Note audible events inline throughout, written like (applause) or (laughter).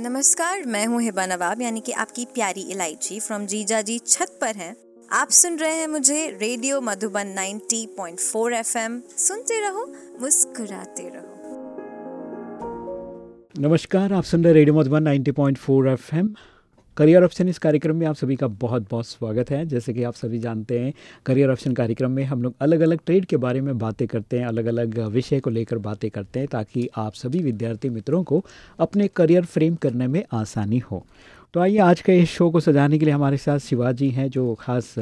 नमस्कार, मैं हूँ हिबा नवाब, यानी कि आपकी प्यारी इलायची फ्रॉम जीजा जी छत पर हैं। आप सुन रहे हैं मुझे रेडियो मधुबन 90.4 एफएम। सुनते रहो, मुस्कुराते रहो। नमस्कार, आप सुन रहे radio Madhuban 90.4 FM. Career option इस कार्यक्रम में आप सभी का बहुत बहुत स्वागत है। जैसे कि आप सभी जानते हैं करियर ऑप्शन कार्यक्रम में हम लोग अलग अलग ट्रेड के बारे में बातें करते हैं अलग अलग विषय को लेकर बातें करते हैं ताकि आप सभी विद्यार्थी मित्रों को अपने करियर फ्रेम करने में आसानी हो। तो आइए आज के इस शो को सजाने के लिए हमारे साथ शिवाजी हैं, जो खास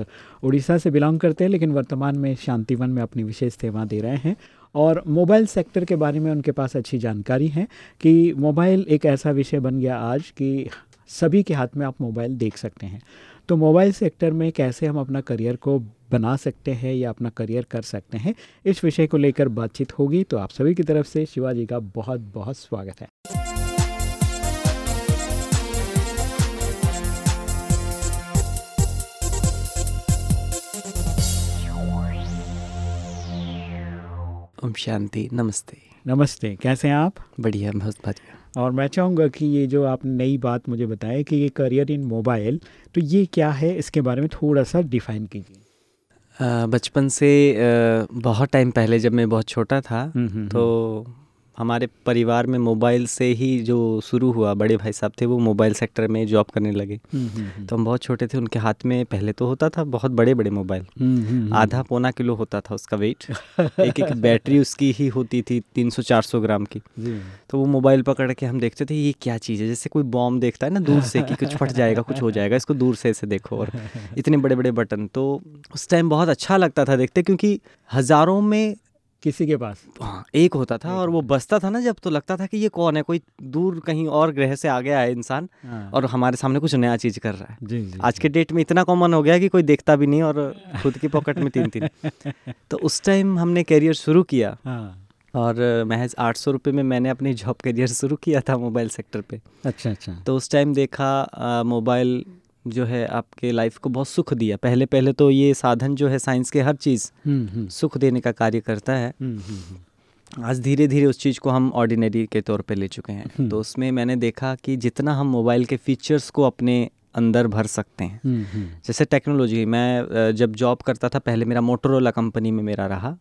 उड़ीसा से बिलोंग करते हैं, लेकिन वर्तमान में शांतिवन में अपनी विशेष सेवा दे रहे हैं। और मोबाइल सेक्टर के बारे में उनके पास अच्छी जानकारी है कि मोबाइल एक ऐसा विषय बन गया आज कि सभी के हाथ में आप मोबाइल देख सकते हैं। तो मोबाइल सेक्टर में कैसे हम अपना करियर को बना सकते हैं या अपना करियर कर सकते हैं इस विषय को लेकर बातचीत होगी। तो आप सभी की तरफ़ से शिवाजी का बहुत बहुत स्वागत है। ओम शांति नमस्ते। नमस्ते कैसे हैं आप? बढ़िया बहुत बढ़िया और मैं चाहूँगा कि ये जो आपने नई बात मुझे बताया कि ये करियर इन मोबाइल तो ये क्या है इसके बारे में थोड़ा सा डिफाइन कीजिए बचपन से बहुत टाइम पहले जब मैं बहुत छोटा था हम्म, हम्म, तो हम्म। हमारे परिवार में मोबाइल से ही जो शुरू हुआ बड़े भाई साहब थे वो मोबाइल सेक्टर में जॉब करने लगे। हम्म, हम्म, हम्म। तो हम बहुत छोटे थे उनके हाथ में पहले तो होता था बहुत बड़े बड़े मोबाइल आधा पौना किलो होता था उसका वेट (laughs) एक एक बैटरी उसकी ही होती थी तीन सौ चार सौ ग्राम की। तो वो मोबाइल पकड़ के हम देखते थे ये क्या चीज़ है? जैसे कोई बॉम्ब देखता है ना दूर से कि कुछ फट जाएगा कुछ हो जाएगा इसको दूर से ऐसे देखो और इतने बड़े बड़े बटन तो उस टाइम बहुत अच्छा लगता था देखते क्योंकि हज़ारों में किसी के पास? हाँ एक होता था एक और वो बसता था ना जब तो लगता था कि ये कौन है? कोई दूर कहीं और ग्रह से आ गया है इंसान हाँ। और हमारे सामने कुछ नया चीज़ कर रहा है। जी, जी, आज के डेट में इतना कॉमन हो गया कि कोई देखता भी नहीं और खुद की पॉकेट में तीन तीन। (laughs) तो उस टाइम हमने करियर शुरू किया हाँ। और महज आठ सौ रुपये में मैंने अपनी जॉब करियर शुरू किया था मोबाइल सेक्टर पे। अच्छा अच्छा। तो उस टाइम देखा मोबाइल जो है आपके लाइफ को बहुत सुख दिया। पहले पहले तो ये साधन जो है साइंस के हर चीज़ हम्म, हम्म। सुख देने का कार्य करता है। हम्म, आज धीरे धीरे उस चीज़ को हम ऑर्डिनरी के तौर पे ले चुके हैं। तो उसमें मैंने देखा कि जितना हम मोबाइल के फीचर्स को अपने अंदर भर सकते हैं जैसे टेक्नोलॉजी मैं जब जॉब करता था पहले मेरा मोटरोला कंपनी में मेरा रहा।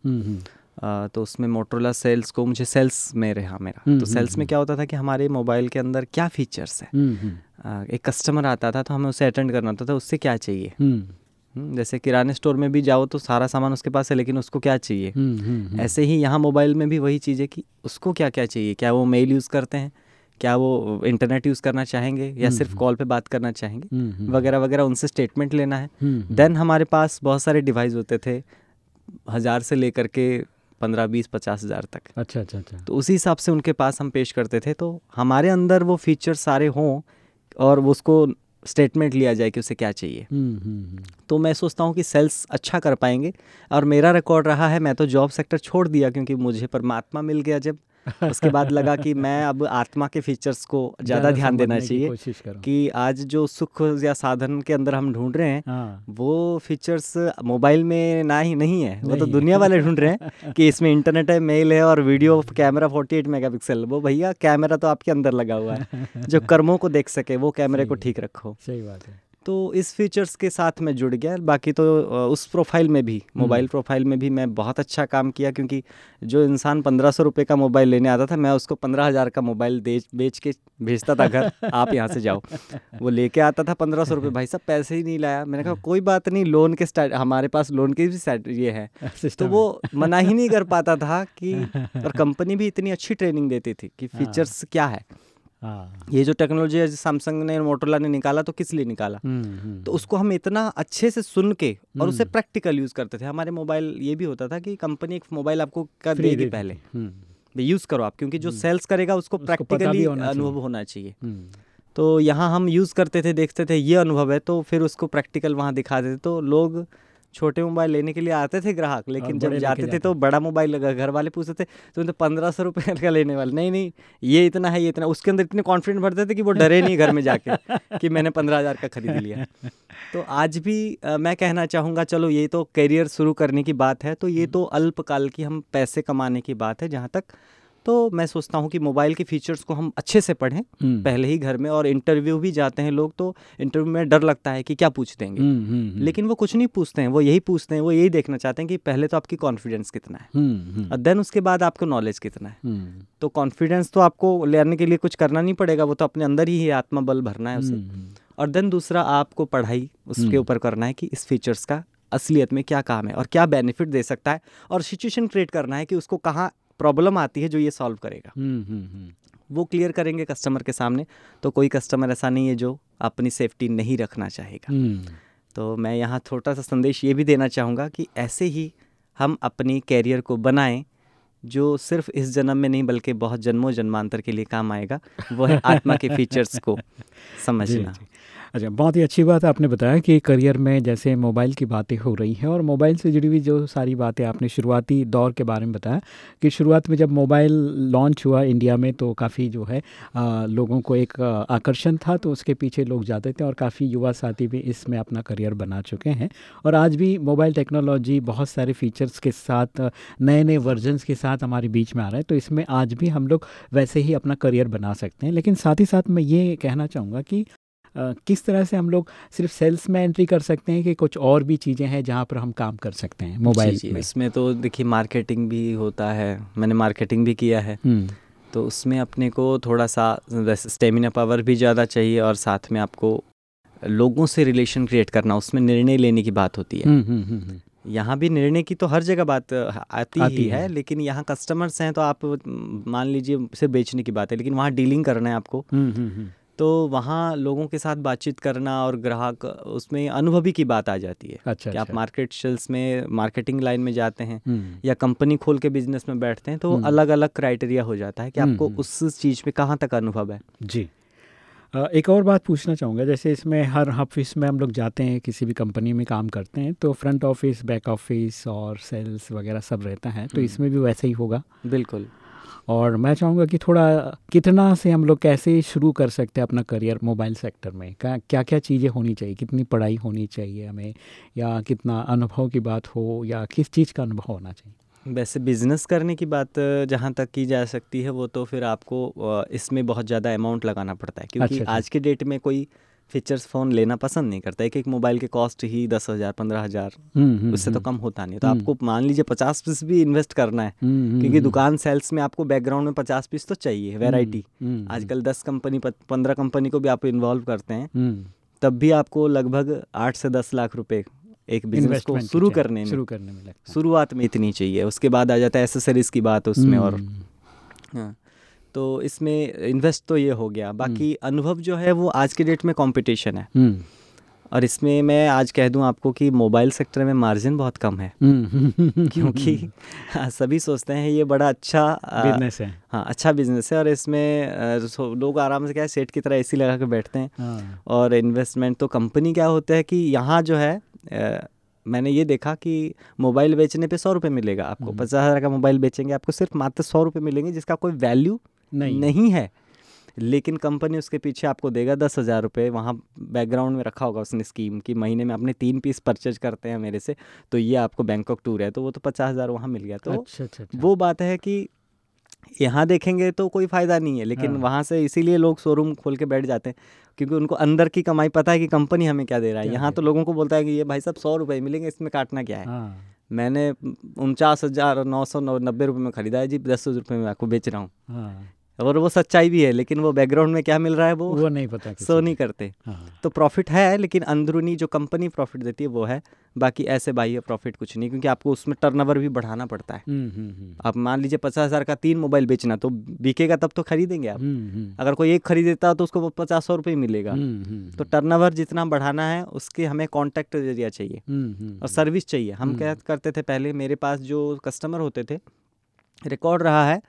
तो उसमें मोटरोला सेल्स को मुझे सेल्स में रहा मेरा। तो सेल्स में क्या होता था कि हमारे मोबाइल के अंदर क्या फीचर्स हैं? एक कस्टमर आता था तो हमें उसे अटेंड करना होता था उससे क्या चाहिए? जैसे किराने स्टोर में भी जाओ तो सारा सामान उसके पास है लेकिन उसको क्या चाहिए? ऐसे ही यहाँ मोबाइल में भी वही चीज़ है कि उसको क्या क्या चाहिए? क्या वो मेल यूज़ करते हैं? क्या वो इंटरनेट यूज़ करना चाहेंगे? या सिर्फ़ कॉल पे बात करना चाहेंगे? वगैरह वगैरह उनसे स्टेटमेंट लेना है। देन हमारे पास बहुत सारे डिवाइस होते थे हज़ार से लेकर के पंद्रह बीस पचास हज़ार तक। अच्छा अच्छा अच्छा। तो उसी हिसाब से उनके पास हम पेश करते थे। तो हमारे अंदर वो फीचर सारे हों और उसको स्टेटमेंट लिया जाए कि उसे क्या चाहिए हुँ, हम्म, हम्म। तो मैं सोचता हूँ कि सेल्स अच्छा कर पाएँगे और मेरा रिकॉर्ड रहा है मैं तो जॉब सेक्टर छोड़ दिया क्योंकि मुझे परमात्मा मिल गया जब उसके बाद लगा कि मैं (laughs) अब आत्मा के फीचर्स को ज़्यादा ध्यान देना चाहिए कि आज जो सुख या साधन के अंदर हम ढूंढ रहे हैं हाँ। वो फीचर्स मोबाइल में ना ही नहीं है वो तो दुनिया वाले ढूंढ रहे हैं कि इसमें इंटरनेट है मेल है और वीडियो कैमरा 48 मेगापिक्सल वो भैया कैमरा तो आपके अंदर लगा हुआ है। जो कर्मों को देख सके वो कैमरे को ठीक रखो। सही बात है। तो इस फीचर्स के साथ मैं जुड़ गया बाकी तो उस प्रोफ़ाइल में भी मोबाइल हम्म। प्रोफ़ाइल में भी मैं बहुत अच्छा काम किया क्योंकि जो इंसान पंद्रह सौ रुपये का मोबाइल लेने आता था मैं उसको पंद्रह हज़ार का मोबाइल बेच के भेजता था घर (laughs) आप यहाँ से जाओ वो लेके आता था पंद्रह सौ रुपये भाई साहब पैसे ही नहीं लाया मैंने कहा कोई बात नहीं लोन के स्टार्ट हमारे पास लोन की भी ये है (laughs) तो वो मना ही नहीं कर पाता था कि (laughs) और कंपनी भी इतनी अच्छी ट्रेनिंग देती थी कि फीचर्स हाँ। क्या है हाँ। ये जो टेक्नोलॉजी है सैमसंग ने मोटोला ने निकाला तो किस लिए निकाला? हम्म, हम्म, तो उसको हम इतना अच्छे से सुन के और उसे प्रैक्टिकल हम्म। यूज़ करते थे। हमारे मोबाइल ये भी होता था कि कंपनी एक मोबाइल आपको कर देगी पहले। यूज़ करो आप क्योंकि जो सेल्स करेगा उसको प्रैक्टिकली अनुभव होना चाहिए। तो यहाँ हम यूज़ करते थे देखते थे ये अनुभव है तो फिर उसको प्रैक्टिकल वहाँ दिखा देते। तो लोग छोटे मोबाइल लेने के लिए आते थे ग्राहक लेकिन जब जाते थे तो बड़ा मोबाइल लगा घर वाले पूछते थे तो तो पंद्रह सौ रुपये का लेने वाले नहीं नहीं ये इतना है ये इतना उसके अंदर इतने कॉन्फिडेंट भरते थे कि वो डरे नहीं घर में जाके (laughs) कि मैंने पंद्रह हज़ार का खरीद लिया। तो आज भी मैं कहना चाहूँगा चलो ये तो करियर शुरू करने की बात है तो ये हम्म। तो अल्पकाल की हम पैसे कमाने की बात है जहाँ तक तो मैं सोचता हूँ कि मोबाइल के फीचर्स को हम अच्छे से पढ़ें हम्म, पहले ही घर में और इंटरव्यू भी जाते हैं लोग तो इंटरव्यू में डर लगता है कि क्या पूछ देंगे। हम्म, हम्म, लेकिन वो कुछ नहीं पूछते हैं वो यही पूछते हैं वो यही देखना चाहते हैं कि पहले तो आपकी कॉन्फिडेंस कितना है। और देन उसके बाद आपको नॉलेज कितना है। तो कॉन्फिडेंस तो आपको लेने के लिए कुछ करना नहीं पड़ेगा वो तो अपने अंदर ही है आत्मबल भरना है उसे। और देन दूसरा आपको पढ़ाई उसके। ऊपर करना है कि इस फीचर्स का असलियत में क्या काम है और क्या बेनिफिट दे सकता है और सिचुएशन क्रिएट करना है कि उसको कहाँ प्रॉब्लम आती है जो ये सॉल्व करेगा। हम्म, हम्म, हम्म, वो क्लियर करेंगे कस्टमर के सामने तो कोई कस्टमर ऐसा नहीं है जो अपनी सेफ्टी नहीं रखना चाहेगा। तो मैं यहाँ छोटा सा संदेश ये भी देना चाहूँगा कि ऐसे ही हम अपनी कैरियर को बनाएँ जो सिर्फ़ इस जन्म में नहीं बल्कि बहुत जन्मों जन्मांतर के लिए काम आएगा वो है आत्मा के (laughs) फीचर्स को जी, समझना जी। अच्छा बहुत ही अच्छी बात है आपने बताया कि करियर में जैसे मोबाइल की बातें हो रही हैं और मोबाइल से जुड़ी हुई जो सारी बातें आपने शुरुआती दौर के बारे में बताया कि शुरुआत में जब मोबाइल लॉन्च हुआ इंडिया में तो काफ़ी जो है आ, लोगों को एक आकर्षण था तो उसके पीछे लोग जाते थे और काफ़ी युवा साथी भी इसमें अपना करियर बना चुके हैं। और आज भी मोबाइल टेक्नोलॉजी बहुत सारे फीचर्स के साथ नए नए वर्जन्स के साथ हमारे बीच में आ रहा है तो इसमें आज भी हम लोग वैसे ही अपना करियर बना सकते हैं। लेकिन साथ ही साथ मैं ये कहना चाहूँगा कि किस तरह से हम लोग सिर्फ़ सेल्स में एंट्री कर सकते हैं कि कुछ और भी चीज़ें हैं जहाँ पर हम काम कर सकते हैं मोबाइल में? इसमें तो देखिए मार्केटिंग भी होता है। मैंने मार्केटिंग भी किया है। हम्म, तो उसमें अपने को थोड़ा सा स्टेमिना पावर भी ज़्यादा चाहिए और साथ में आपको लोगों से रिलेशन क्रिएट करना उसमें निर्णय लेने की बात होती है। हम्म, हम्म, यहाँ भी निर्णय की तो हर जगह बात आती, आती ही है। है। लेकिन यहाँ कस्टमर्स हैं तो आप मान लीजिए सिर्फ़ बेचने की बात है लेकिन वहाँ डीलिंग करना है आपको। तो वहाँ लोगों के साथ बातचीत करना और ग्राहक उसमें अनुभवी की बात आ जाती है अच्छा कि आप अच्छा मार्केट सेल्स में मार्केटिंग लाइन में जाते हैं हम्म, या कंपनी खोल के बिज़नेस में बैठते हैं तो। अलग अलग क्राइटेरिया हो जाता है कि हम्म, आपको हम्म। उस चीज़ में कहाँ तक अनुभव है जी एक और बात पूछना चाहूँगा जैसे इसमें हर ऑफ़िस में हम लोग जाते हैं किसी भी कंपनी में काम करते हैं तो फ्रंट ऑफ़िस बैक ऑफ़िस और सेल्स वगैरह सब रहता है तो। इसमें भी वैसे ही होगा बिल्कुल और मैं चाहूँगा कि थोड़ा कितना से हम लोग कैसे शुरू कर सकते हैं अपना करियर मोबाइल सेक्टर में? क्या क्या क्या चीज़ें होनी चाहिए? कितनी पढ़ाई होनी चाहिए हमें? या कितना अनुभव की बात हो? या किस चीज़ का अनुभव होना चाहिए? वैसे बिज़नेस करने की बात जहाँ तक की जा सकती है वो तो फिर आपको इसमें बहुत ज़्यादा अमाउंट लगाना पड़ता है क्योंकि अच्छा, अच्छा। आज के डेट में कोई फीचर्स फ़ोन लेना पसंद नहीं करता। एक एक मोबाइल के कॉस्ट ही दस हज़ार पंद्रह हज़ार। हम्म, हम्म, उससे तो हम्म, कम होता नहीं तो। आपको मान लीजिए पचास पीस भी इन्वेस्ट करना है। क्योंकि दुकान सेल्स में आपको बैकग्राउंड में पचास पीस तो चाहिए वैरायटी हम्म, आजकल दस कंपनी पंद्रह कंपनी को भी आप इन्वॉल्व करते हैं। तब भी आपको लगभग आठ से दस लाख रुपए एक बिज़नेस को शुरू करने में शुरू करने में शुरुआत में इतनी चाहिए। उसके बाद आ जाता है एसेसरीज की बात उसमें और हाँ। तो इसमें इन्वेस्ट तो ये हो गया। बाकी अनुभव जो है वो आज के डेट में कंपटीशन है। हम्म, और इसमें मैं आज कह दूँ आपको कि मोबाइल सेक्टर में मार्जिन बहुत कम है। हम्म, क्योंकि हाँ, सभी सोचते हैं ये बड़ा अच्छा बिज़नेस है। हाँ अच्छा बिज़नेस है और इसमें लोग आराम से क्या है सेट की तरह एसी लगा के बैठते हैं। हाँ, और इन्वेस्टमेंट तो कंपनी क्या होता है कि यहाँ जो है अ, मैंने ये देखा कि मोबाइल बेचने पे सौ रुपये मिलेगा आपको। हम्म। पचास हज़ार का मोबाइल बेचेंगे आपको सिर्फ़ मात्र सौ रुपये मिलेंगे जिसका कोई वैल्यू नहीं नहीं है। लेकिन कंपनी उसके पीछे आपको देगा दस हज़ार रुपये वहाँ बैकग्राउंड में रखा होगा उसने स्कीम कि महीने में अपने तीन पीस परचेज करते हैं मेरे से तो ये आपको बैंकॉक टूर है तो वो तो पचास हज़ार वहाँ मिल गया। तो अच्छा अच्छा अच्छा। वो बात है कि यहाँ देखेंगे तो कोई फ़ायदा नहीं है लेकिन हाँ। वहाँ से इसीलिए लोग शोरूम खोल के बैठ जाते हैं क्योंकि उनको अंदर की कमाई पता है कि कंपनी हमें क्या दे रहा है। यहाँ तो लोगों को बोलता है कि ये भाई साहब सौ रुपये मिलेंगे इसमें काटना क्या है? हाँ। मैंने उनचास हज़ार नौ सौ नौ नब्बे रुपये में खरीदा है जी दस रुपये में आपको बेच रहा हूँ। हाँ। और वो सच्चाई भी है लेकिन वो बैकग्राउंड में क्या मिल रहा है वो? वो नहीं पता सो नहीं करते। हाँ तो प्रॉफिट है लेकिन अंदरूनी जो कंपनी प्रॉफिट देती है वो है। बाकी ऐसे बाह्य प्रॉफिट कुछ नहीं क्योंकि आपको उसमें टर्नओवर भी बढ़ाना पड़ता है। हम्म, हम्म, हम्म, आप मान लीजिए पचास हज़ार का तीन मोबाइल बेचना तो बिकेगा तब तो खरीदेंगे आप। अगर कोई एक खरीदेता तो उसको पचास सौ रुपये मिलेगा। तो टर्नओवर जितना बढ़ाना है उसके हमें कॉन्टैक्ट ज़रिया चाहिए। और सर्विस चाहिए। हम क्या। करते थे पहले मेरे पास जो कस्टमर होते थे रिकॉर्ड रहा है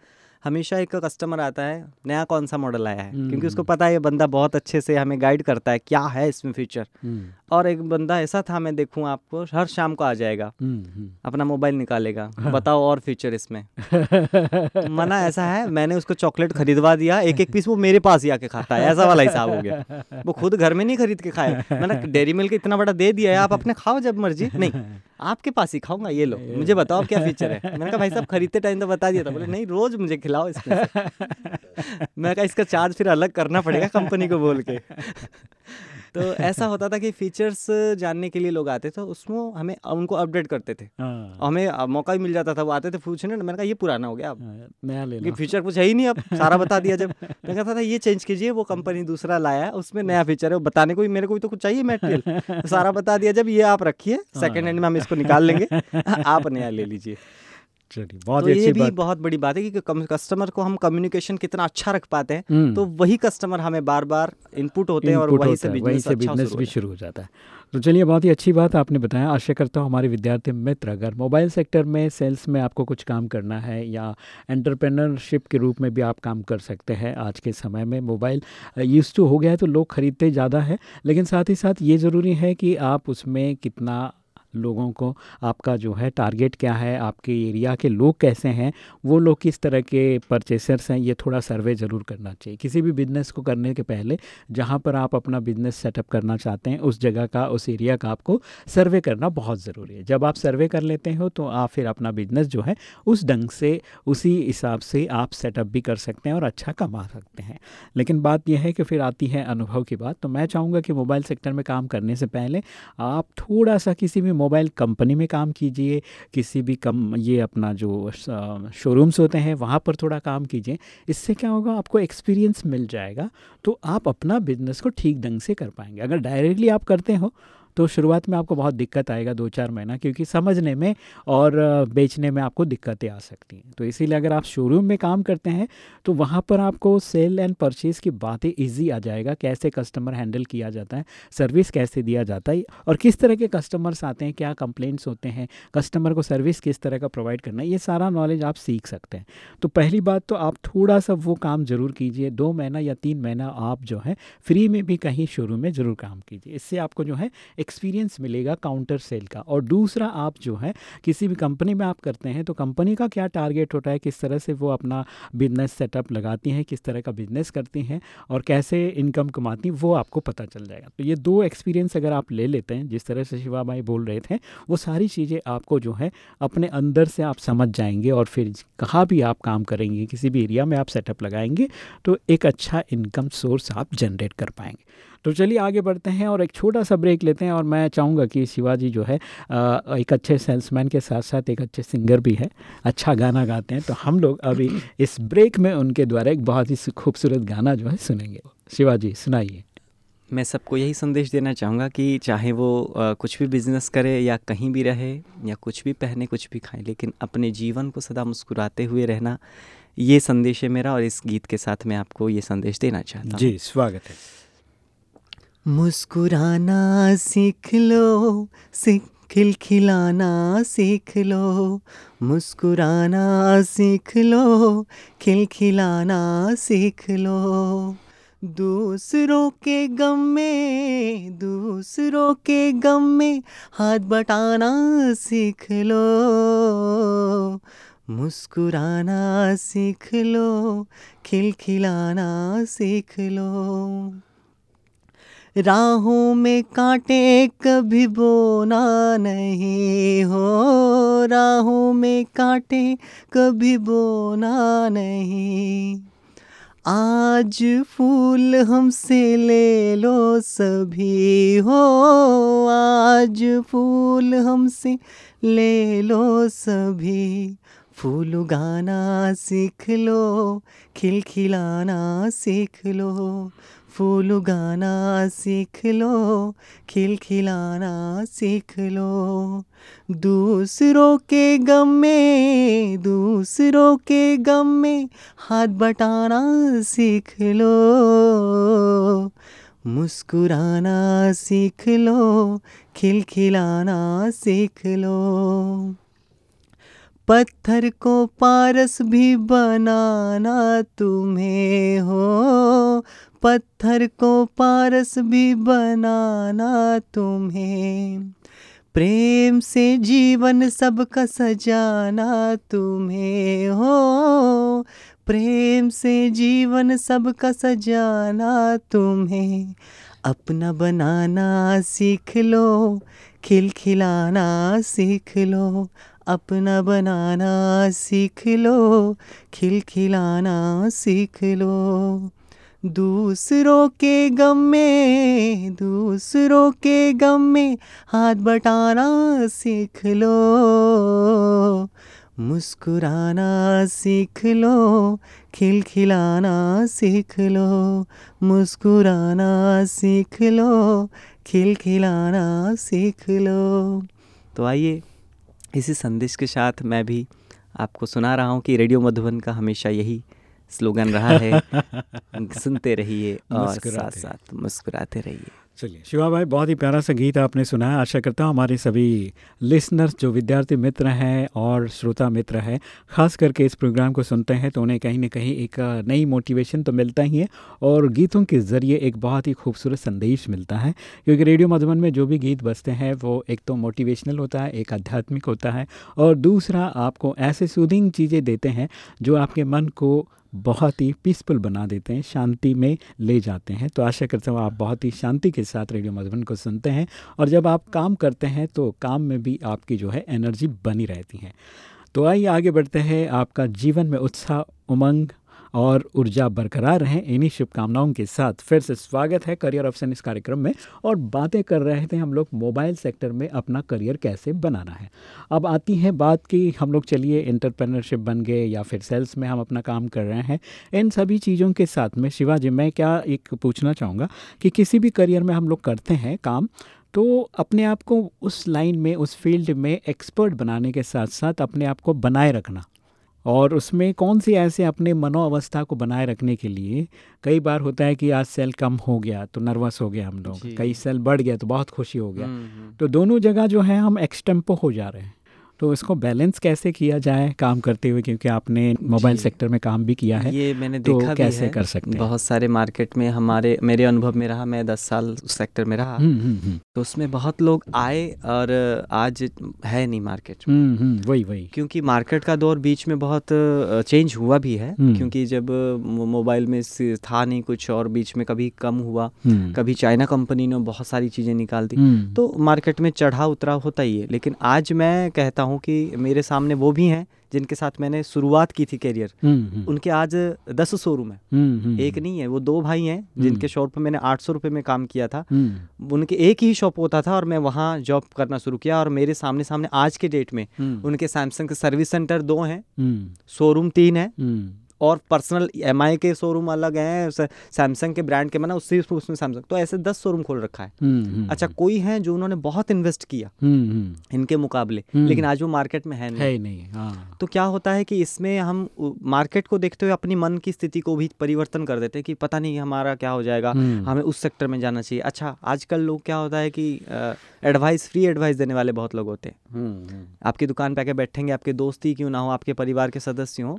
हमेशा एक कस्टमर आता है नया कौन सा मॉडल आया है? क्योंकि उसको हम्म। पता है ये बंदा बहुत अच्छे से हमें गाइड करता है क्या है इसमें फीचर हम्म, और एक बंदा ऐसा था मैं देखूँ आपको हर शाम को आ जाएगा। हम्म। अपना मोबाइल निकालेगा हाँ। बताओ और फीचर इसमें। मना ऐसा है मैंने उसको चॉकलेट खरीदवा दिया एक एक पीस वो मेरे पास ही आके खाता है ऐसा वाला हिसाब हो गया। वो खुद घर में नहीं खरीद के खाए मैंने डेयरी मिल्क इतना बड़ा दे दिया है आप अपने खाओ जब मर्ज़ी। नहीं आपके पास ही खाऊँगा ये लो (laughs) मुझे बताओ क्या फीचर है। मैंने कहा भाई साहब खरीदते टाइम तो बता दिया था। बोले नहीं रोज मुझे खिलाओ इसमें मैं कहा इसका चार्ज फिर अलग करना पड़ेगा कंपनी को बोल के। तो ऐसा होता था कि फीचर्स जानने के लिए लोग आते थे उसमें हमें उनको अपडेट करते थे। हाँ। हमें मौका भी मिल जाता था वो आते थे पूछने मैंने कहा ये पुराना हो गया अब हाँ, नया ले फीचर कुछ है ही नहीं अब सारा बता दिया जब। मैं कहता था ये चेंज कीजिए वो कंपनी दूसरा लाया उसमें नया फीचर है वो बताने को भी मेरे को भी तो कुछ चाहिए मेटेरियल तो सारा बता दिया जब ये आप रखिए सेकेंड हैंड में हम इसको निकाल लेंगे आप नया ले लीजिए। चलिए बहुत तो ये भी बात। बहुत बड़ी बात है कि कस्टमर को हम कम्युनिकेशन कितना अच्छा रख पाते हैं हम्म। तो वही कस्टमर हमें बार बार इनपुट होते हैं और वही से बिज़नेस अच्छा बिज़नेस भी शुरू हो जाता है तो चलिए बहुत ही अच्छी बात आपने बताया आशा करता हूँ हमारे विद्यार्थी मित्र अगर मोबाइल सेक्टर में सेल्स में आपको कुछ काम करना है या एंटरप्रेनरशिप के रूप में भी आप काम कर सकते हैं आज के समय में मोबाइल यूज़ टू हो गया है तो लोग ख़रीदते ज़्यादा है लेकिन साथ ही साथ ये ज़रूरी है कि आप उसमें कितना लोगों को आपका जो है टारगेट क्या है, आपके एरिया के लोग कैसे हैं, वो लोग किस तरह के परचेसर्स हैं, ये थोड़ा सर्वे ज़रूर करना चाहिए। किसी भी बिज़नेस को करने के पहले जहाँ पर आप अपना बिज़नेस सेटअप करना चाहते हैं, उस जगह का, उस एरिया का आपको सर्वे करना बहुत ज़रूरी है। जब आप सर्वे कर लेते हो तो आप फिर अपना बिज़नेस जो है, उस ढंग से, उसी हिसाब से आप सेटअप भी कर सकते हैं और अच्छा कमा सकते हैं। लेकिन बात यह है कि फिर आती है अनुभव की बात तो मैं चाहूँगा कि मोबाइल सेक्टर में काम करने से पहले आप थोड़ा सा किसी भी मोबाइल कंपनी में काम कीजिए, किसी भी कम, ये अपना जो शोरूम्स होते हैं, वहाँ पर थोड़ा काम कीजिए, इससे क्या होगा, आपको एक्सपीरियंस मिल जाएगा तो आप अपना बिज़नेस को ठीक ढंग से कर पाएँगे। अगर डायरेक्टली आप करते हो तो शुरुआत में आपको बहुत दिक्कत आएगा दो चार महीना, क्योंकि समझने में और बेचने में आपको दिक्कतें आ सकती हैं। तो इसीलिए अगर आप शोरूम में काम करते हैं तो वहाँ पर आपको सेल एंड परचेज़ की बातें ईजी आ जाएगा, कैसे कस्टमर हैंडल किया जाता है सर्विस कैसे दिया जाता है और किस तरह के कस्टमर्स आते हैं, क्या कंप्लेंट्स होते हैं कस्टमर को सर्विस किस तरह का प्रोवाइड करना है, ये सारा नॉलेज आप सीख सकते हैं। तो पहली बात तो आप थोड़ा सा वो काम ज़रूर कीजिए, दो महीना या तीन महीना आप जो है फ्री में भी कहीं शोरूम में ज़रूर काम कीजिए। इससे आपको जो है एक्सपीरियंस मिलेगा काउंटर सेल का। और दूसरा, आप जो है, किसी भी कंपनी में आप करते हैं तो कंपनी का क्या टारगेट होता है? किस तरह से वो अपना बिज़नेस सेटअप लगाती हैं? किस तरह का बिज़नेस करती हैं? और कैसे इनकम कमाती वो आपको पता चल जाएगा। तो ये दो एक्सपीरियंस अगर आप ले लेते हैं, जिस तरह से शिवा भाई बोल रहे थे, वो सारी चीज़ें आपको जो है, अपने अंदर से आप समझ जाएँगे और फिर कहाँ भी आप काम करेंगे, किसी भी एरिया में आप सेटअप लगाएँगे तो एक अच्छा इनकम सोर्स आप जनरेट कर पाएँगे। तो चलिए आगे बढ़ते हैं और एक छोटा सा ब्रेक लेते हैं और मैं चाहूँगा कि शिवाजी जो है एक अच्छे सेल्समैन के साथ साथ एक अच्छे सिंगर भी है अच्छा गाना गाते हैं तो हम लोग अभी इस ब्रेक में उनके द्वारा एक बहुत ही खूबसूरत गाना जो है सुनेंगे। शिवाजी सुनाइए। मैं सबको यही संदेश देना चाहूँगा कि चाहे वो आ, कुछ भी बिज़नेस करे या कहीं भी रहे या कुछ भी पहने कुछ भी खाए लेकिन अपने जीवन को सदा मुस्कुराते हुए रहना ये संदेश है मेरा और इस गीत के साथ मैं आपको ये संदेश देना चाहता हूँ। जी स्वागत है। मुस्कुराना सीख लो, सीख, खिलखिलाना सीख लो। मुस्कुराना सीख लो, खिलखिलाना सीख लो। दूसरों के गम में, दूसरों के गम में हाथ बटाना सीख लो। मुस्कुराना सीख लो, खिलखिलाना सीख लो। राहों में कांटे कभी बोना नहीं हो। राहों में कांटे कभी बोना नहीं। आज फूल हमसे ले लो सभी हो। आज फूल हमसे ले लो सभी। फूल उगाना सीख लो, खिलखिलाना सीख लो। फूल उगाना सीख लो खिलखिलाना सीख लो। दूसरों के गम में, दूसरों के गम में हाथ बटाना सीख लो। मुस्कुराना सीख लो खिलखिलाना सीख लो। पत्थर को पारस भी बनाना तुम्हें हो। पत्थर को पारस भी बनाना तुम्हें। प्रेम से जीवन सबका सजाना तुम्हें हो। प्रेम से जीवन सबका सजाना तुम्हें। अपना बनाना सीख लो, खिलखिलाना सीख लो। अपना बनाना सीख लो, खिलखिलाना सीख लो। दूसरों के गम में, दूसरों के गम में हाथ बटाना सीख लो। मुस्कुराना सीख लो, खिलखिलाना सीख लो। मुस्कुराना सीख लो, खिलखिलाना सीख लो। तो आइए इसी संदेश के साथ मैं भी आपको सुना रहा हूँ कि रेडियो मधुबन का हमेशा यही स्लोगन रहा है। (laughs) सुनते रहिए और साथ साथ मुस्कुराते रहिए। चलिए, शिवा भाई, बहुत ही प्यारा सा गीत आपने सुना है। आशा करता हूँ हमारे सभी लिसनर्स जो विद्यार्थी मित्र हैं और श्रोता मित्र हैं, ख़ास करके इस प्रोग्राम को सुनते हैं तो उन्हें कहीं ना कहीं एक नई मोटिवेशन तो मिलता ही है और गीतों के ज़रिए एक बहुत ही खूबसूरत संदेश मिलता है। क्योंकि रेडियो मधुबन में जो भी गीत बजते हैं, वो एक तो मोटिवेशनल होता है, एक आध्यात्मिक होता है और दूसरा आपको ऐसे सूदिंग चीज़ें देते हैं, जो आपके मन को बहुत ही पीसफुल बना देते हैं, शांति में ले जाते हैं। तो आशा करता हूँ आप बहुत ही शांति के साथ रेडियो मधुबन को सुनते हैं और जब आप काम करते हैं तो काम में भी आपकी जो है एनर्जी बनी रहती है। तो आइए आगे बढ़ते हैं आपका जीवन में उत्साह, उमंग और ऊर्जा बरकरार रहें। इन्हीं शुभकामनाओं के साथ फिर से स्वागत है करियर ऑप्शन इस कार्यक्रम में और बातें कर रहे थे हम लोग मोबाइल सेक्टर में अपना करियर कैसे बनाना है। अब आती है बात कि हम लोग चलिए इंटरप्रेनरशिप बन गए या फिर सेल्स में हम अपना काम कर रहे हैं। इन सभी चीज़ों के साथ में शिवाजी, मैं क्या एक पूछना चाहूँगा कि किसी भी करियर में हम लोग करते हैं काम तो अपने आप को उस लाइन में, उस फ़ील्ड में एक्सपर्ट बनाने के साथ साथ अपने आप को बनाए रखना। और उसमें कौन सी ऐसे अपने मनोअवस्था को बनाए रखने के लिए कई बार होता है कि आज सेल कम हो गया तो नर्वस हो गया हम लोग कई सेल बढ़ गया तो बहुत खुशी हो गया। हम्म, हम्म। तो दोनों जगह जो है हम एक्सटेम्पो हो जा रहे हैं। तो इसको बैलेंस कैसे किया जाए काम करते हुए? क्योंकि आपने मोबाइल सेक्टर में काम भी किया है ये मैंने देखा तो देखा कैसे कर सकते हैं? बहुत सारे मार्केट में हमारे मेरे अनुभव में रहा मैं दस साल उस सेक्टर में रहा। हम्म, हम्म, हम्म। तो उसमें बहुत लोग आए और आज है नहीं मार्केट वही वही। क्योंकि मार्केट का दौर बीच में बहुत चेंज हुआ भी है। क्योंकि जब मोबाइल में था नहीं कुछ और बीच में कभी कम हुआ। कभी चाइना कंपनी ने बहुत सारी चीज़ें निकाल दी। तो मार्केट में चढ़ाव उतराव होता ही है। लेकिन आज मैं कहता हूँ कि मेरे सामने वो भी हैं जिनके साथ मैंने शुरुआत की थी करियर हम्म, हम्म। उनके आज दस शोरूम है। हम्म, एक नहीं है वो दो भाई हैं जिनके शॉप पे मैंने आठ सौ रुपये में काम किया था। उनके एक ही शॉप होता था और मैं वहाँ जॉब करना शुरू किया और मेरे सामने सामने आज के डेट में उनके सैमसंग के सर्विस सेंटर दो हैं। शोरूम तीन है। और पर्सनल एमआई के शोरूम अलग हैं सैमसंग के ब्रांड के मना उससे उसमें सैमसंग तो ऐसे दस शोरूम खोल रखा है। हम्म, हम्म, अच्छा हम्म। कोई है जो उन्होंने बहुत इन्वेस्ट किया? इनके मुकाबले। लेकिन आज वो मार्केट में है नहीं, है नहीं हाँ। तो क्या होता है कि इसमें हम मार्केट को देखते हुए अपनी मन की स्थिति को भी परिवर्तन कर देते हैं कि पता नहीं हमारा क्या हो जाएगा हमें उस सेक्टर में जाना चाहिए। अच्छा आजकल लोग क्या होता है कि एडवाइस फ्री एडवाइस देने वाले बहुत लोग होते हैं। आपकी दुकान पे आके बैठेंगे आपके दोस्त ही क्यों ना हो आपके परिवार के सदस्य हो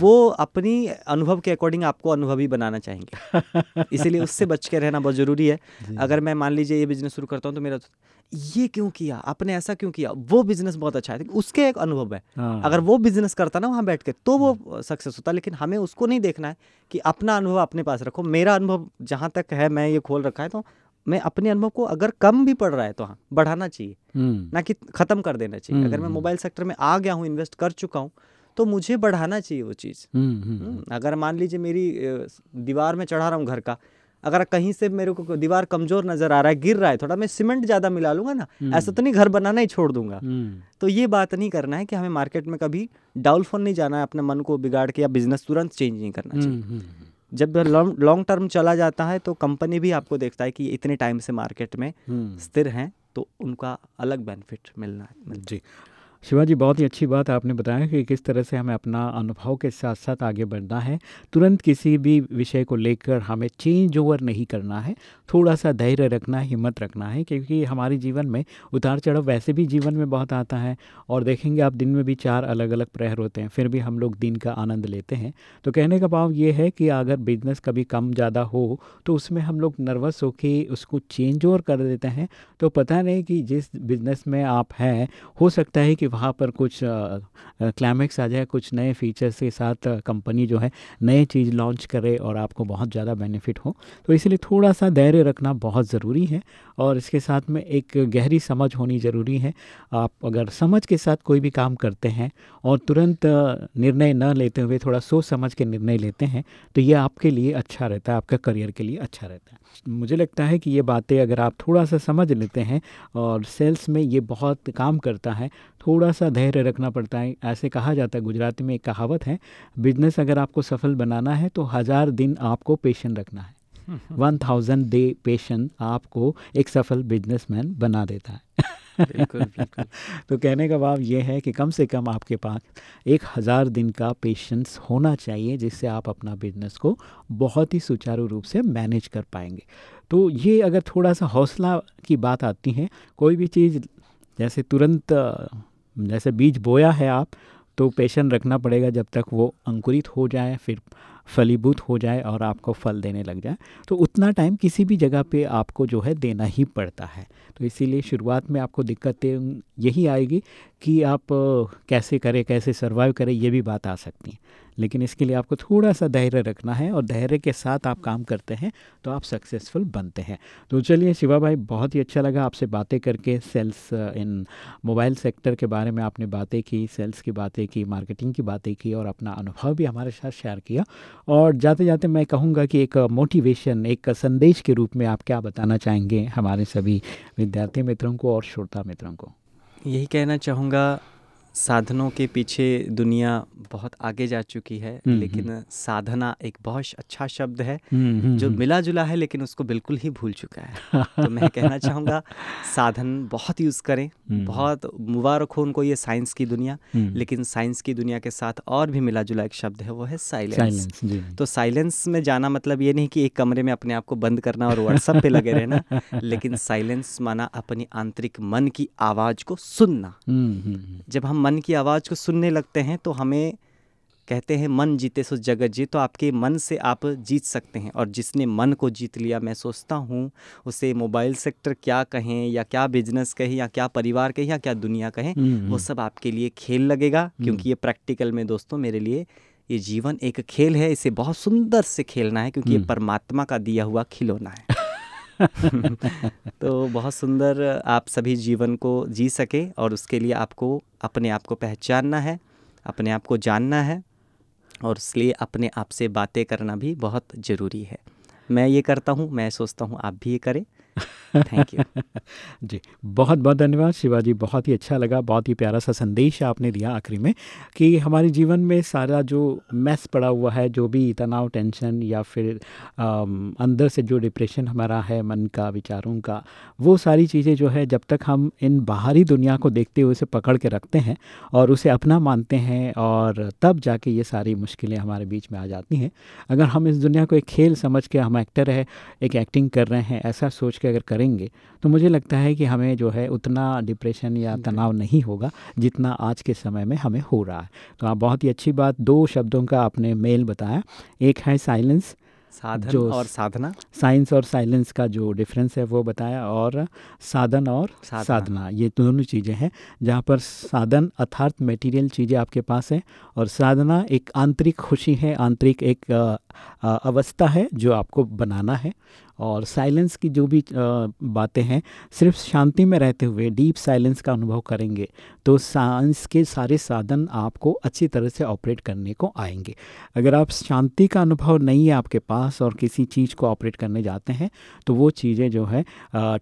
वो अपनी अनुभव के अकॉर्डिंग आपको अनुभवी बनाना चाहेंगे। इसीलिए उससे बच के रहना बहुत ज़रूरी है। अगर मैं मान लीजिए ये बिज़नेस शुरू करता हूँ तो मेरा ये क्यों किया? आपने ऐसा क्यों किया? वो बिज़नेस बहुत अच्छा है उसके एक अनुभव है। हाँ। अगर वो बिज़नेस करता ना वहाँ बैठ के तो वो सक्सेस होता लेकिन हमें उसको नहीं देखना है कि अपना अनुभव अपने पास रखो। मेरा अनुभव जहाँ तक है मैं ये खोल रखा है तो मैं अपने अनुभव को अगर कम भी पड़ रहा है तो हाँ बढ़ाना चाहिए। हम्म। ना कि खत्म कर देना चाहिए। अगर मैं मोबाइल हम्म। सेक्टर में आ गया हूँ इन्वेस्ट कर चुका हूँ तो मुझे बढ़ाना चाहिए वो चीज़। हम्म, हम्म, हम्म। अगर मान लीजिए मेरी दीवार में चढ़ा रहा हूँ घर का अगर कहीं से मेरे को दीवार कमज़ोर नज़र आ रहा है गिर रहा है थोड़ा मैं सीमेंट ज़्यादा मिला लूँगा ना ऐसा तो नहीं घर बनाना ही छोड़ दूँगा। तो ये बात नहीं करना है कि हमें मार्केट में कभी डाउनफॉल नहीं जाना है अपने मन को बिगाड़ के या बिज़नेस तुरंत चेंज नहीं करना चाहिए। जब लॉन्ग टर्म चला जाता है तो कंपनी भी आपको देखता है कि इतने टाइम से मार्केट में स्थिर हैं तो उनका अलग बेनिफिट मिलना है जी। शिवाजी, बहुत ही अच्छी बात आपने बताया कि किस तरह से हमें अपना अनुभव के साथ साथ आगे बढ़ना है। तुरंत किसी भी विषय को लेकर हमें चेंज ओवर नहीं करना है। थोड़ा सा धैर्य रखना, हिम्मत रखना है, क्योंकि हमारे जीवन में उतार चढ़ाव वैसे भी जीवन में बहुत आता है और देखेंगे आप दिन में भी चार अलग अलग प्रहर होते हैं, फिर भी हम लोग दिन का आनंद लेते हैं। तो कहने का भाव ये है कि अगर बिज़नेस कभी कम ज़्यादा हो तो उसमें हम लोग नर्वस होकर उसको चेंज ओवर कर देते हैं। तो पता नहीं कि जिस बिज़नेस में आप हैं, हो सकता है कि वहाँ पर कुछ क्लाइमेक्स आ जाए, कुछ नए फीचर्स के साथ कंपनी जो है, नए चीज़ लॉन्च करे और आपको बहुत ज़्यादा बेनिफिट हो। तो इसलिए थोड़ा सा धैर्य रखना बहुत ज़रूरी है और इसके साथ में एक गहरी समझ होनी ज़रूरी है। आप अगर समझ के साथ कोई भी काम करते हैं और तुरंत निर्णय न लेते हुए थोड़ा सोच समझ के निर्णय लेते हैं तो ये आपके लिए अच्छा रहता है, आपका करियर के लिए अच्छा रहता है। मुझे लगता है कि ये बातें अगर आप थोड़ा सा समझ लेते हैं और सेल्स में ये बहुत काम करता है थोड़ा सा धैर्य रखना पड़ता है। ऐसे कहा जाता है गुजराती में एक कहावत है बिज़नेस अगर आपको सफल बनाना है तो हज़ार दिन आपको पेशेंट रखना है। वन थाउज़ेंड डे पेशेंट आपको एक सफल बिजनेसमैन बना देता है। बिल्कुल बिल्कुल। (laughs) तो कहने का भाव ये है कि कम से कम आपके पास एक हज़ार दिन का पेशेंस होना चाहिए जिससे आप अपना बिज़नेस को बहुत ही सुचारू रूप से मैनेज कर पाएँगे। तो ये अगर थोड़ा सा हौसला की बात आती है कोई भी चीज़ जैसे तुरंत जैसे बीज बोया है आप तो पेशन रखना पड़ेगा जब तक वो अंकुरित हो जाए, फिर फलीभूत हो जाए और आपको फल देने लग जाए। तो उतना टाइम किसी भी जगह पे आपको जो है देना ही पड़ता है। तो इसीलिए शुरुआत में आपको दिक्कतें यही आएगी कि आप कैसे करें, कैसे सर्वाइव करें, ये भी बात आ सकती है। लेकिन इसके लिए आपको थोड़ा सा धैर्य रखना है और धैर्य के साथ आप काम करते हैं तो आप सक्सेसफुल बनते हैं। तो चलिए शिवा भाई, बहुत ही अच्छा लगा आपसे बातें करके, सेल्स इन मोबाइल सेक्टर के बारे में आपने बातें की, सेल्स की बातें की, मार्केटिंग की बातें की और अपना अनुभव भी हमारे साथ शेयर किया। और जाते जाते मैं कहूँगा कि एक मोटिवेशन, एक संदेश के रूप में आप क्या बताना चाहेंगे हमारे सभी विद्यार्थी मित्रों को और श्रोता मित्रों को? यही कहना चाहूँगा साधनों के पीछे दुनिया बहुत आगे जा चुकी है हम्म, लेकिन हम्म। साधना एक बहुत अच्छा शब्द है हम्म, जो मिला जुला है लेकिन उसको बिल्कुल ही भूल चुका है। तो मैं (laughs) कहना चाहूँगा साधन बहुत यूज़ करें बहुत मुबारक हो उनको ये साइंस की दुनिया लेकिन साइंस की दुनिया के साथ और भी मिला जुला एक शब्द है वो है साइलेंस। तो साइलेंस में जाना मतलब ये नहीं कि एक कमरे में अपने आप को बंद करना और व्हाट्सअप पे लगे रहना (laughs) लेकिन साइलेंस माना अपनी आंतरिक मन की आवाज़ को सुनना। जब हम मन की आवाज़ को सुनने लगते हैं तो हमें कहते हैं मन जीते सो जगत जी तो आपके मन से आप जीत सकते हैं। और जिसने मन को जीत लिया मैं सोचता हूँ उसे मोबाइल सेक्टर क्या कहें या क्या बिज़नेस कहें या क्या परिवार कहें या क्या दुनिया कहें हम्म, वो हम्म। सब आपके लिए खेल लगेगा हम्म। क्योंकि ये प्रैक्टिकल में दोस्तों मेरे लिए ये जीवन एक खेल है। इसे बहुत सुंदर से खेलना है क्योंकि ये परमात्मा का दिया हुआ खिलौना है। (laughs) तो बहुत सुंदर आप सभी जीवन को जी सके और उसके लिए आपको, अपने आप को पहचानना है, अपने आप को जानना है और इसलिए अपने आप से बातें करना भी बहुत ज़रूरी है। मैं ये करता हूँ, मैं सोचता हूँ आप भी ये करें। थैंक यू (laughs) जी बहुत बहुत धन्यवाद शिवाजी बहुत ही अच्छा लगा बहुत ही प्यारा सा संदेश आपने दिया आखिरी में कि हमारे जीवन में सारा जो मैस पड़ा हुआ है जो भी तनाव टेंशन या फिर आम, अंदर से जो डिप्रेशन हमारा है मन का विचारों का वो सारी चीज़ें जो है जब तक हम इन बाहरी दुनिया को देखते हुए उसे पकड़ के रखते हैं और उसे अपना मानते हैं और तब जाके ये सारी मुश्किलें हमारे बीच में आ जाती हैं। अगर हम इस दुनिया को एक खेल समझ के हम एक्टर है एक एक्टिंग कर रहे हैं ऐसा सोच के अगर करेंगे तो मुझे लगता है कि हमें जो है उतना डिप्रेशन या तनाव नहीं होगा जितना आज के समय में हमें हो रहा है। तो आप बहुत ही अच्छी बात दो शब्दों का आपने मेल बताया। एक है साइलेंस साधन जो और साधना। साइंस और साइलेंस का जो डिफरेंस है वो बताया। और साधन और साधना, साधना ये दोनों चीज़ें हैं जहाँ पर साधन अर्थात मटेरियल चीज़ें आपके पास है। और साधना एक आंतरिक खुशी है आंतरिक एक अवस्था है जो आपको बनाना है। और साइलेंस की जो भी बातें हैं, सिर्फ़ शांति में रहते हुए, डीप साइलेंस का अनुभव करेंगे तो साइंस के सारे साधन आपको अच्छी तरह से ऑपरेट करने को आएँगे। अगर आप शांति का अनुभव नहीं है आपके पास और किसी चीज़ को ऑपरेट करने जाते हैं तो वो चीज़ें जो है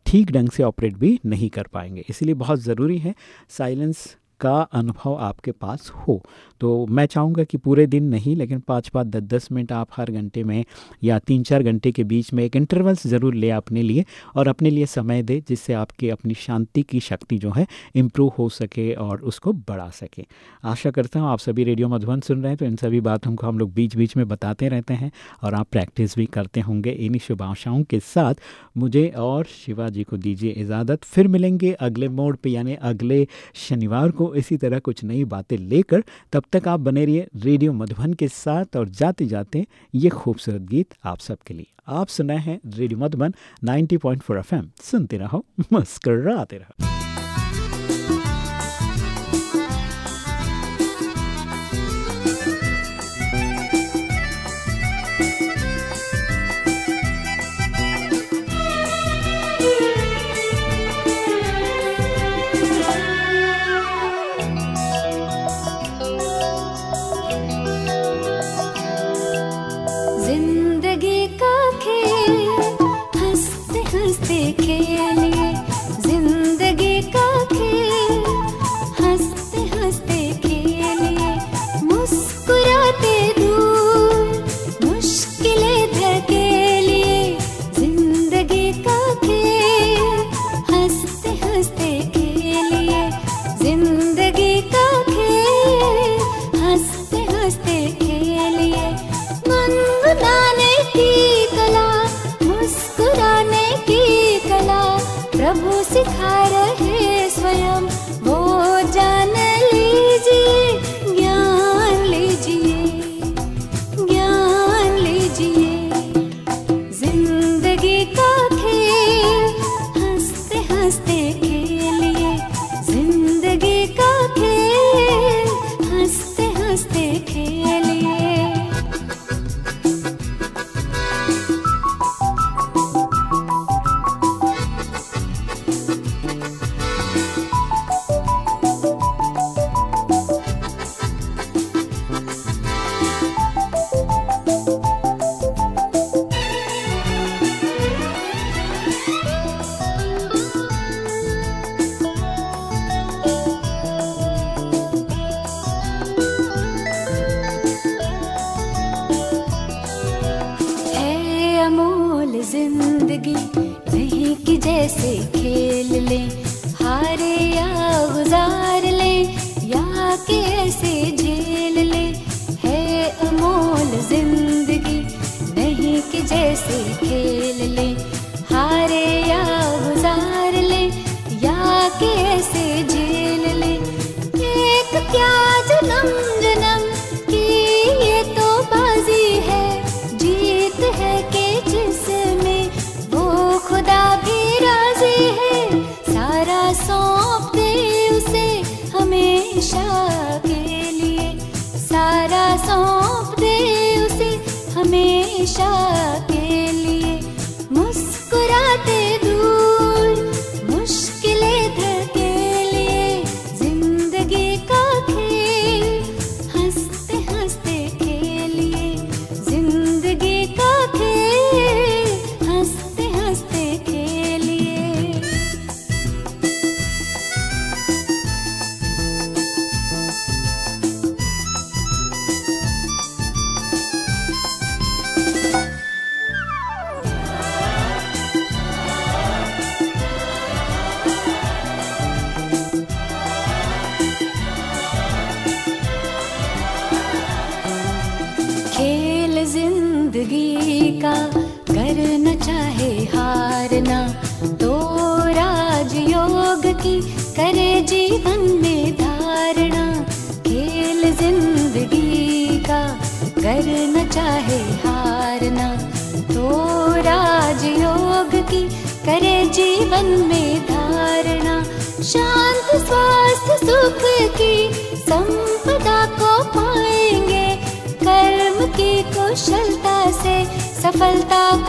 ठीक ढंग से ऑपरेट भी नहीं कर पाएँगे। इसलिए बहुत ज़रूरी है साइलेंस का अनुभव आपके पास हो। तो मैं चाहूँगा कि पूरे दिन नहीं, लेकिन पाँच पाँच दस दस मिनट आप हर घंटे में या तीन चार घंटे के बीच में एक इंटरवल्स ज़रूर ले अपने लिए और अपने लिए समय दे, जिससे आपकी अपनी शांति की शक्ति जो है इम्प्रूव हो सके और उसको बढ़ा सके। आशा करता हूँ आप सभी रेडियो मधुबन सुन रहे हैं तो इन सभी बातों को हम लोग बीच बीच में बताते रहते हैं और आप प्रैक्टिस भी करते होंगे। इन्हीं शुभ आशाओं के साथ मुझे और शिवाजी को दीजिए इजाज़त। फिर मिलेंगे अगले मोड पर यानी अगले शनिवार को। इसी तरह कुछ नई बातें लेकर तब तक आप बने रहिए रेडियो मधुबन के साथ और जाते जाते ये खूबसूरत गीत आप सबके लिए। आप सुनाए हैं रेडियो मधुबन 90.4 एफएम। सुनते रहो, (laughs) मुस्कराते रहो।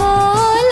पाएँगे